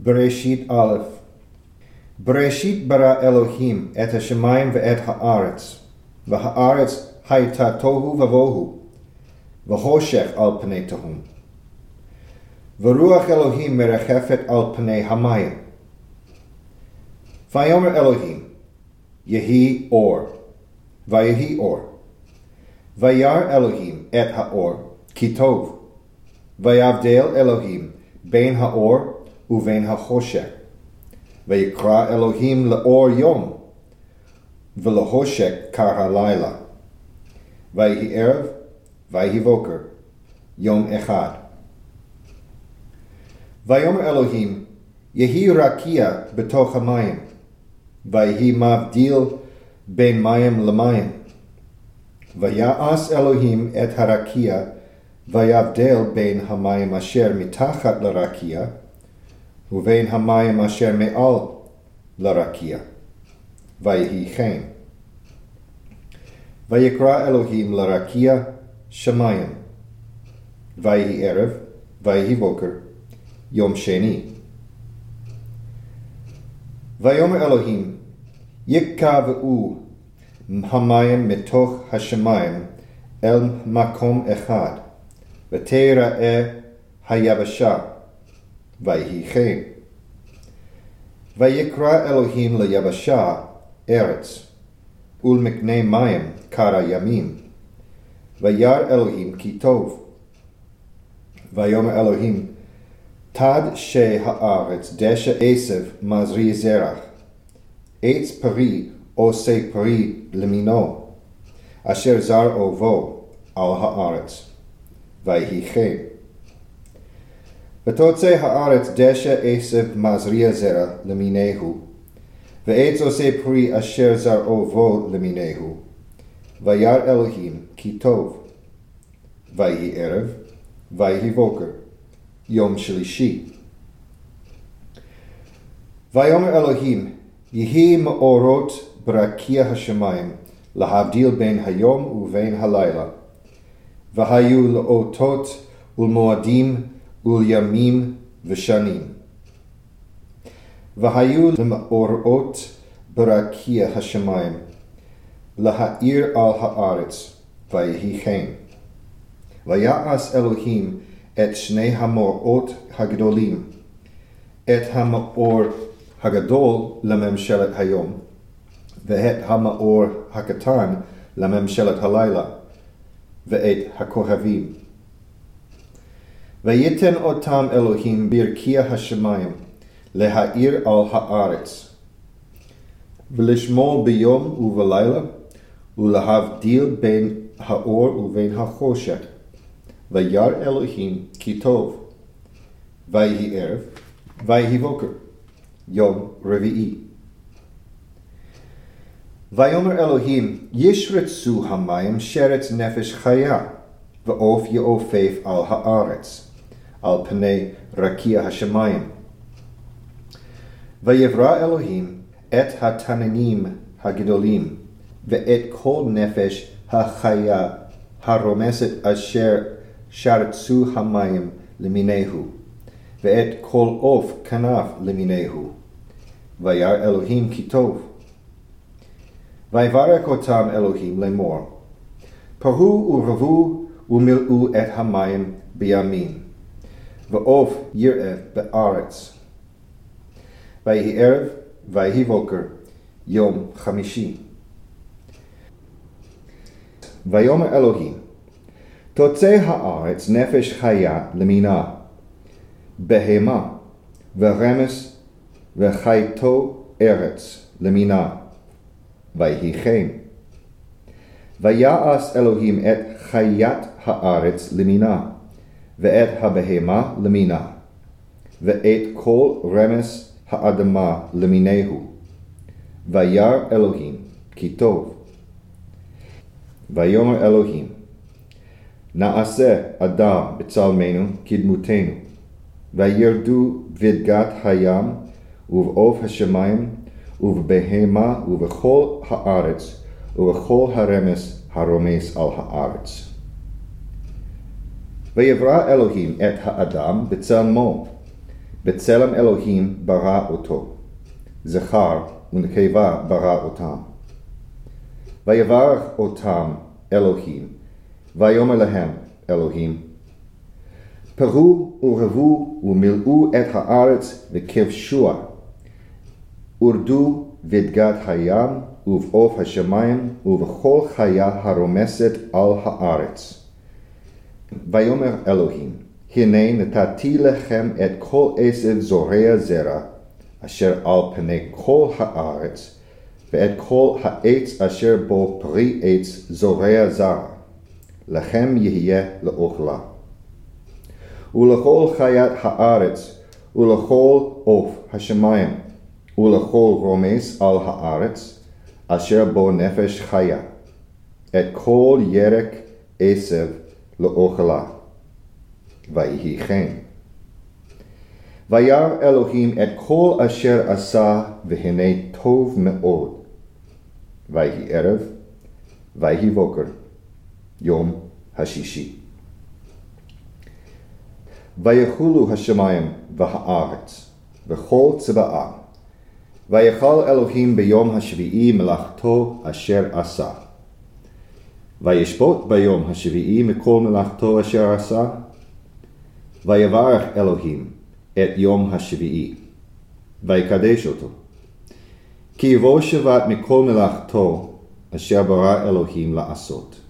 Bereshit Aleph. Bereshit bara Elohim et hashemayim ve'et haaretz. V'haaretz hayta tohu vavohu. V'hoshech al pnei tohum. V'ruach Elohim merechefet al pnei hamayim. Vayomer Elohim, Yehi or. Vayehi or. Vayar Elohim et haor, kitov. Vayavdel Elohim, ben haor ובין החושך. ויקרא אלוהים לאור יום, ולהושק קר הלילה. ויהי ערב, ויהי בוקר, יום אחד. ויאמר אלוהים, יהי רקיע בתוך המים, ויהי מבדיל בין מים למים. ויעש אלוהים את הרקיע, ויבדל בין המים אשר מתחת לרקיע, ובין המים אשר מעל לרקיע. ויהי חן. ויקרא אלוהים לרקיע שמיים. ויהי ערב, ויהי בוקר, יום שני. ויאמר אלוהים, יקבעו המים מתוך השמיים אל מקום אחד, ותראה היבשה. ויהי חן. ויקרא אלוהים ליבשה ארץ, ולמקנה מים קר הימים. וירא אלוהים כי טוב. ויאמר אלוהים, תד שהארץ דשא עשב מזריע זרח. עץ פרי עושה פרי למינו, אשר זר אובו על הארץ. ויהי חן. ותוצא הארץ דשא עשב מזריע זרע למיניהו, ועץ עושה פרי אשר זרעו בו למיניהו, וירא אלוהים כי טוב. ויהי ערב, ויהי בוקר, יום שלישי. ויאמר אלוהים, יהי מאורות ברקיע השמיים, להבדיל בין היום ובין הלילה, והיו לאותות ולמועדים ולימים ושנים. והיו למאורעות ברקיע השמיים, להאיר על הארץ, ויהי כן. ויעש אלוהים את שני המאורעות הגדולים, את המאור הגדול לממשלת היום, ואת המאור הקטן לממשלת הלילה, ואת הכוכבים. ויתן אותם אלוהים ברקיע השמיים, להאיר על הארץ, ולשמור ביום ובלילה, ולהבדיל בין האור ובין החושך. וירא אלוהים כי טוב. ויהי ערב, ויהי בוקר, יום רביעי. ויאמר אלוהים, ישרצו המים שרץ נפש חיה, ועוף יעופף על הארץ. על פני רקיע השמיים. ויברא אלוהים את התננים הגדולים ואת כל נפש החיה הרומסת אשר שרצו המים למיניהו ואת כל עוף כנף למיניהו. וירא אלוהים כי טוב. ויברק אותם אלוהים לאמור. פרו ורבו ומילאו את המים בימים. ועוף יראה בארץ. ויהי ערב, ויהי בוקר, יום חמישי. ויאמר אלוהים, תוצא הארץ נפש חיה למינה, בהמה, ורמס, וחייתו ארץ למינה, ויהי חן. ויעש אלוהים את חיית הארץ למינה. ואת הבהמה למינה, ואת כל רמס האדמה למיניהו, וירא אלוהים כי טוב. ויאמר אלוהים, נעשה אדם בצלמנו כדמותנו, וירדו בדגת הים ובעוף השמיים, ובבהמה ובכל הארץ, ובכל הרמס הרומס על הארץ. Vayevra Elohim et haadam b'tzalmo בצלם אלוהים ברא אותו, זכר ונקבה ברא אותם. ויברך אותם אלוהים, ויאמר להם אלוהים, פרו ורבו ומילאו את הארץ וכבשוה, ורדו בדגת הים ובעוף השמיים ובכל חיה הרומסת על הארץ. ויאמר אלוהים, הנה נתתי לכם את כל עשב זורע זרע, אשר על פני כל הארץ, ואת כל העץ אשר בו פרי עץ זורע זרע, לכם יהיה לאוכלה. ולכל חיית הארץ, ולכל עוף השמיים, ולכל רומס על הארץ, אשר בו נפש חיה, את כל ירק עשב לאוכלה. ויהי כן. וירא אלוהים את כל אשר עשה, והנה טוב מאוד. ויהי ערב, ויהי בוקר, יום השישי. ויחולו השמיים והארץ, וכל צבאה. ויכל אלוהים ביום השביעי מלאכתו אשר עשה. וישפוט ביום השביעי מכל מלאכתו אשר עשה. ויברך אלוהים את יום השביעי, ויקדש אותו. כי יבוא שבת מכל מלאכתו אשר ברא אלוהים לעשות.